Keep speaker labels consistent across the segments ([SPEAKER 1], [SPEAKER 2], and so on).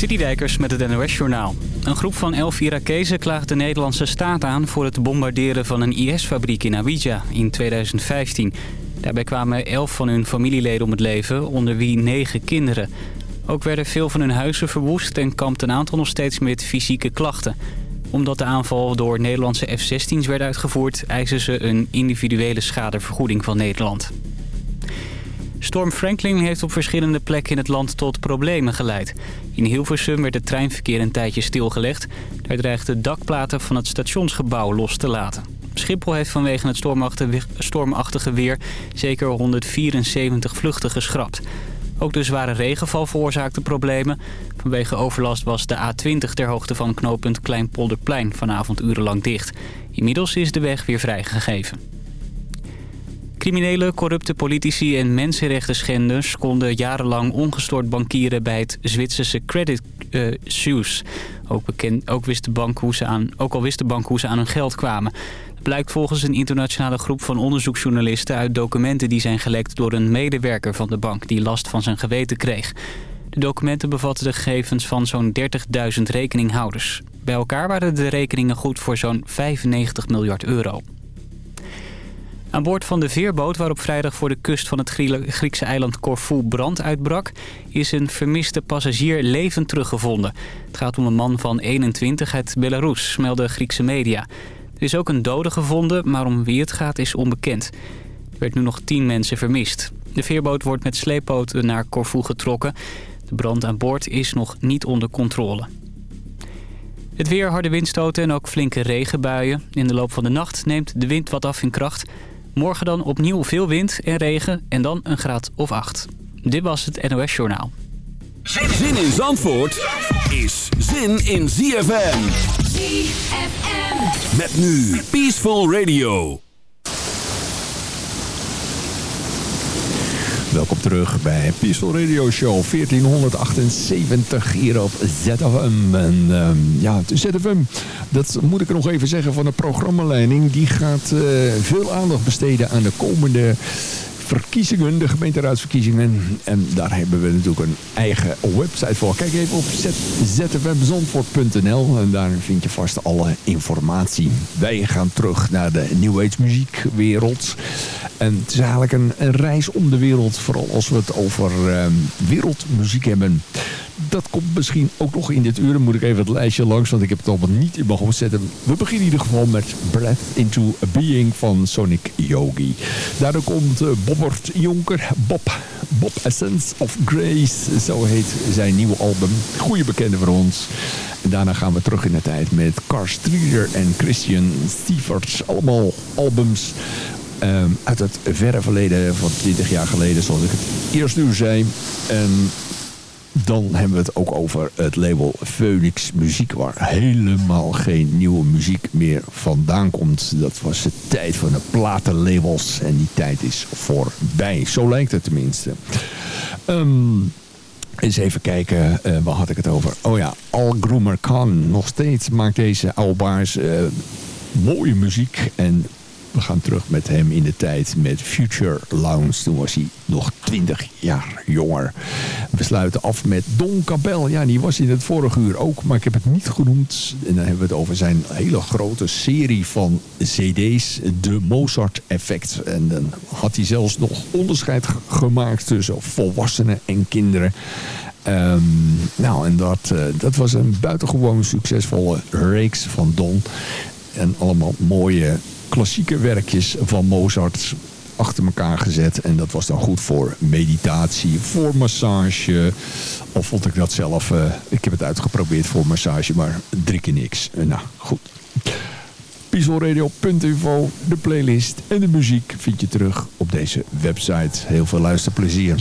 [SPEAKER 1] Citydijkers met het NOS-journaal. Een groep van elf Irakezen klaagt de Nederlandse staat aan... voor het bombarderen van een IS-fabriek in Awija in 2015. Daarbij kwamen elf van hun familieleden om het leven, onder wie negen kinderen. Ook werden veel van hun huizen verwoest en kampt een aantal nog steeds met fysieke klachten. Omdat de aanval door Nederlandse F-16's werd uitgevoerd... eisen ze een individuele schadevergoeding van Nederland. Storm Franklin heeft op verschillende plekken in het land tot problemen geleid. In Hilversum werd het treinverkeer een tijdje stilgelegd. Daar dreigden dakplaten van het stationsgebouw los te laten. Schiphol heeft vanwege het stormachtige weer zeker 174 vluchten geschrapt. Ook de zware regenval veroorzaakte problemen. Vanwege overlast was de A20 ter hoogte van knooppunt Kleinpolderplein vanavond urenlang dicht. Inmiddels is de weg weer vrijgegeven. Criminele, corrupte politici en mensenrechtenschenders konden jarenlang ongestoord bankieren bij het Zwitserse Credit uh, Suisse. Ook, bekend, ook, wist de bank hoe ze aan, ook al wist de bank hoe ze aan hun geld kwamen. Het blijkt volgens een internationale groep van onderzoeksjournalisten uit documenten die zijn gelekt door een medewerker van de bank die last van zijn geweten kreeg. De documenten bevatten de gegevens van zo'n 30.000 rekeninghouders. Bij elkaar waren de rekeningen goed voor zo'n 95 miljard euro. Aan boord van de veerboot waarop vrijdag voor de kust van het Griekse eiland Corfu brand uitbrak... is een vermiste passagier levend teruggevonden. Het gaat om een man van 21 uit Belarus, melden Griekse media. Er is ook een dode gevonden, maar om wie het gaat is onbekend. Er werd nu nog 10 mensen vermist. De veerboot wordt met sleepboten naar Corfu getrokken. De brand aan boord is nog niet onder controle. Het weer, harde windstoten en ook flinke regenbuien. In de loop van de nacht neemt de wind wat af in kracht... Morgen dan opnieuw veel wind en regen en dan een graad of 8. Dit was het NOS Journaal.
[SPEAKER 2] Zin in Zandvoort is zin in ZFM.
[SPEAKER 3] ZFM.
[SPEAKER 2] Met nu Peaceful Radio.
[SPEAKER 4] Welkom terug bij Peaceful Radio Show 1478 hier op ZFM. En uh, ja, ZFM, dat moet ik nog even zeggen van de programmaleiding. Die gaat uh, veel aandacht besteden aan de komende verkiezingen, de gemeenteraadsverkiezingen. En daar hebben we natuurlijk een eigen website voor. Kijk even op zfmzandvoort.nl en daar vind je vast alle informatie. Wij gaan terug naar de New Age muziekwereld. En het is eigenlijk een, een reis om de wereld, vooral als we het over uh, wereldmuziek hebben dat komt misschien ook nog in dit uur. Dan moet ik even het lijstje langs, want ik heb het allemaal niet in mijn hoofd zetten. We beginnen in ieder geval met Breath into Being van Sonic Yogi. Daardoor komt uh, Bobbert Jonker, Bob, Bob Essence of Grace. Zo heet zijn nieuwe album. Goede bekende voor ons. En daarna gaan we terug in de tijd met Car Streeter en Christian Stevers. Allemaal albums um, uit het verre verleden van 20 jaar geleden, zoals ik het eerst nu zei. En dan hebben we het ook over het label Phoenix Muziek, waar helemaal geen nieuwe muziek meer vandaan komt. Dat was de tijd van de platenlabels en die tijd is voorbij. Zo lijkt het tenminste. Um, eens even kijken, uh, waar had ik het over? Oh ja, Al Groomer Khan. Nog steeds maakt deze oude uh, mooie muziek en we gaan terug met hem in de tijd met Future Lounge. Toen was hij nog 20 jaar jonger. We sluiten af met Don Cabel. Ja, die was in het vorige uur ook, maar ik heb het niet genoemd. En dan hebben we het over zijn hele grote serie van cd's. De Mozart Effect. En dan had hij zelfs nog onderscheid gemaakt tussen volwassenen en kinderen. Um, nou, en dat, uh, dat was een buitengewoon succesvolle reeks van Don. En allemaal mooie klassieke werkjes van Mozart achter elkaar gezet. En dat was dan goed voor meditatie, voor massage. Of vond ik dat zelf... Uh, ik heb het uitgeprobeerd voor massage, maar drie keer niks. Uh, nou, goed. Pieselradio.info, de playlist en de muziek vind je terug op deze website. Heel veel luisterplezier.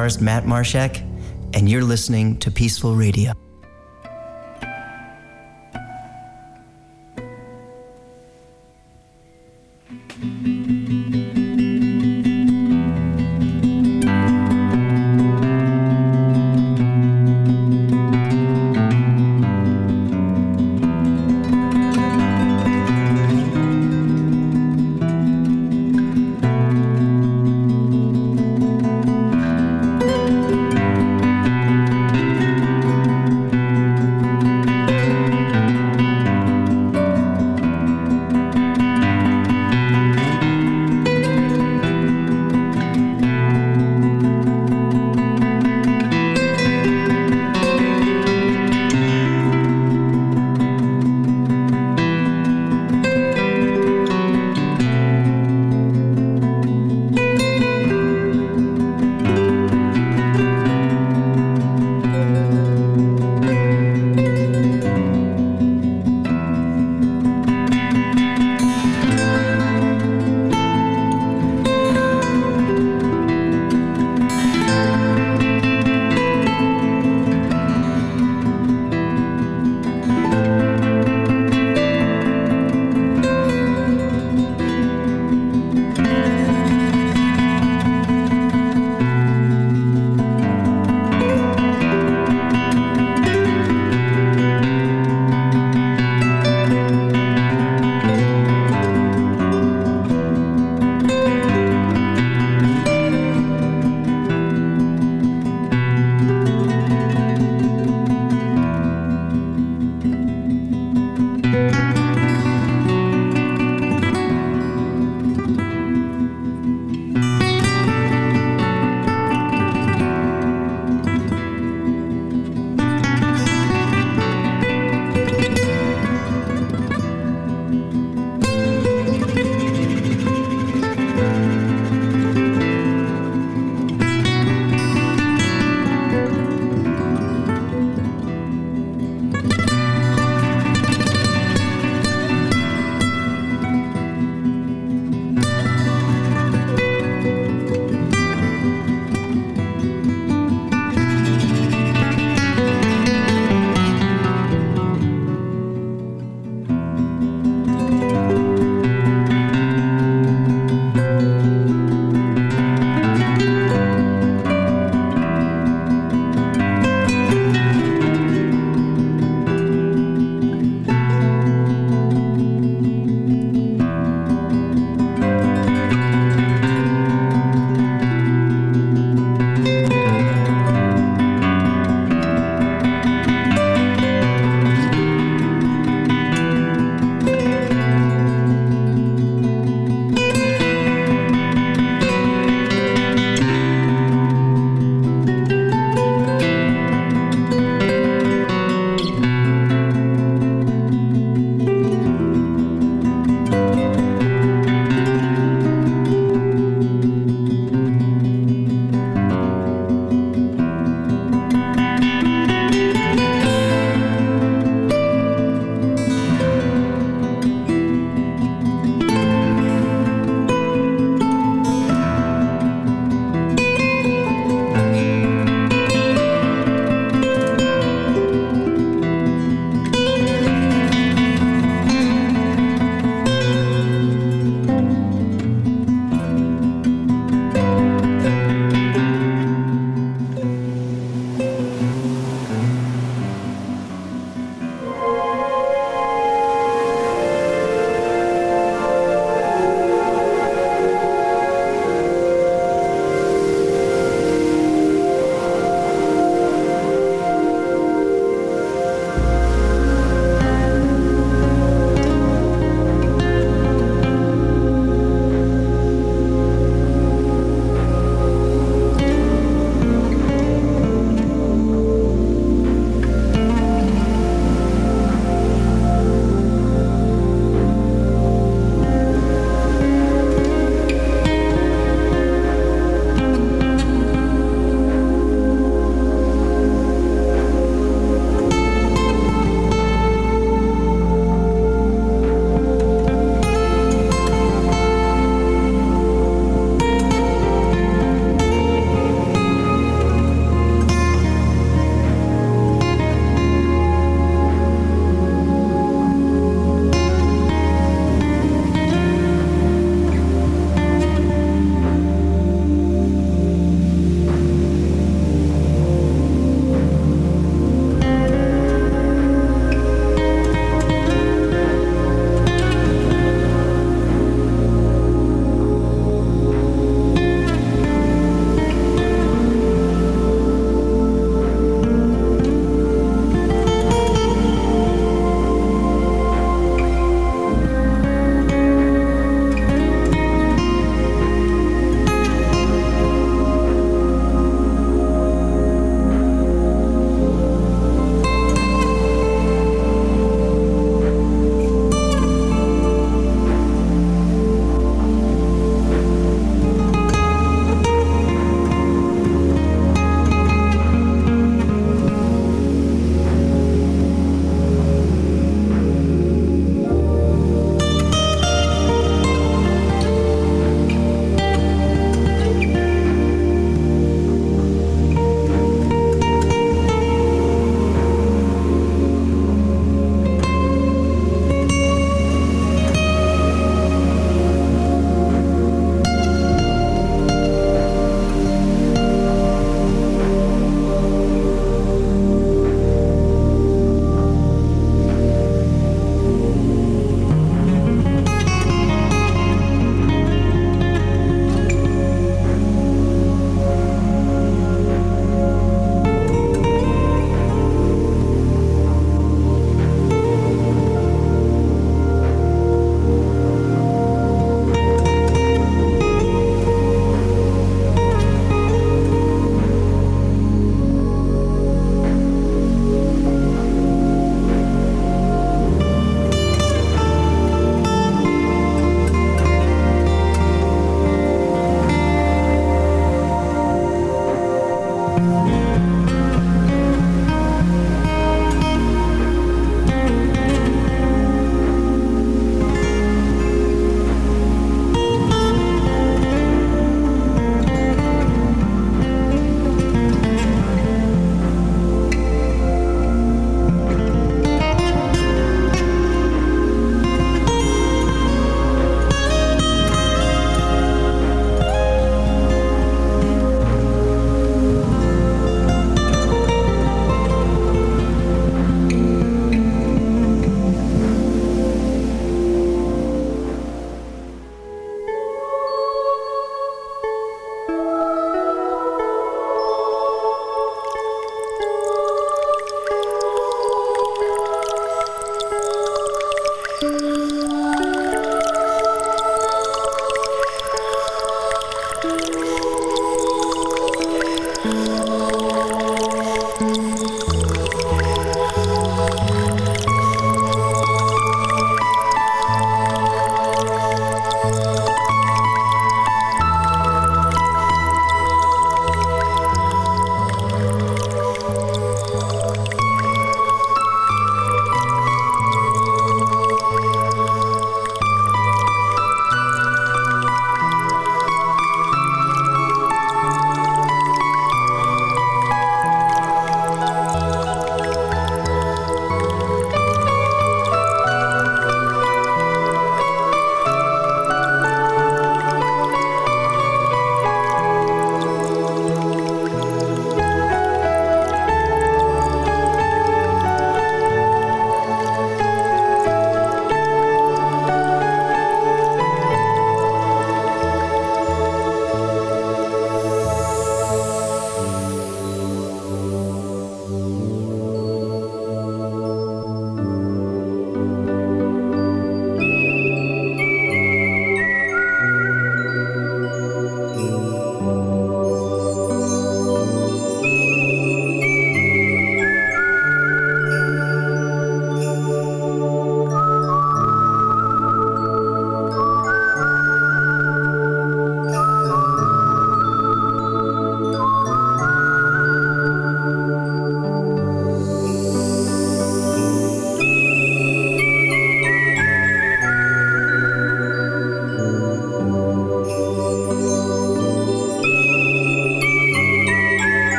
[SPEAKER 3] Guitarist Matt Marshak, and you're listening to Peaceful Radio.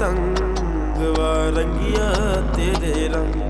[SPEAKER 5] तंग
[SPEAKER 6] रंगिया तेरे रंग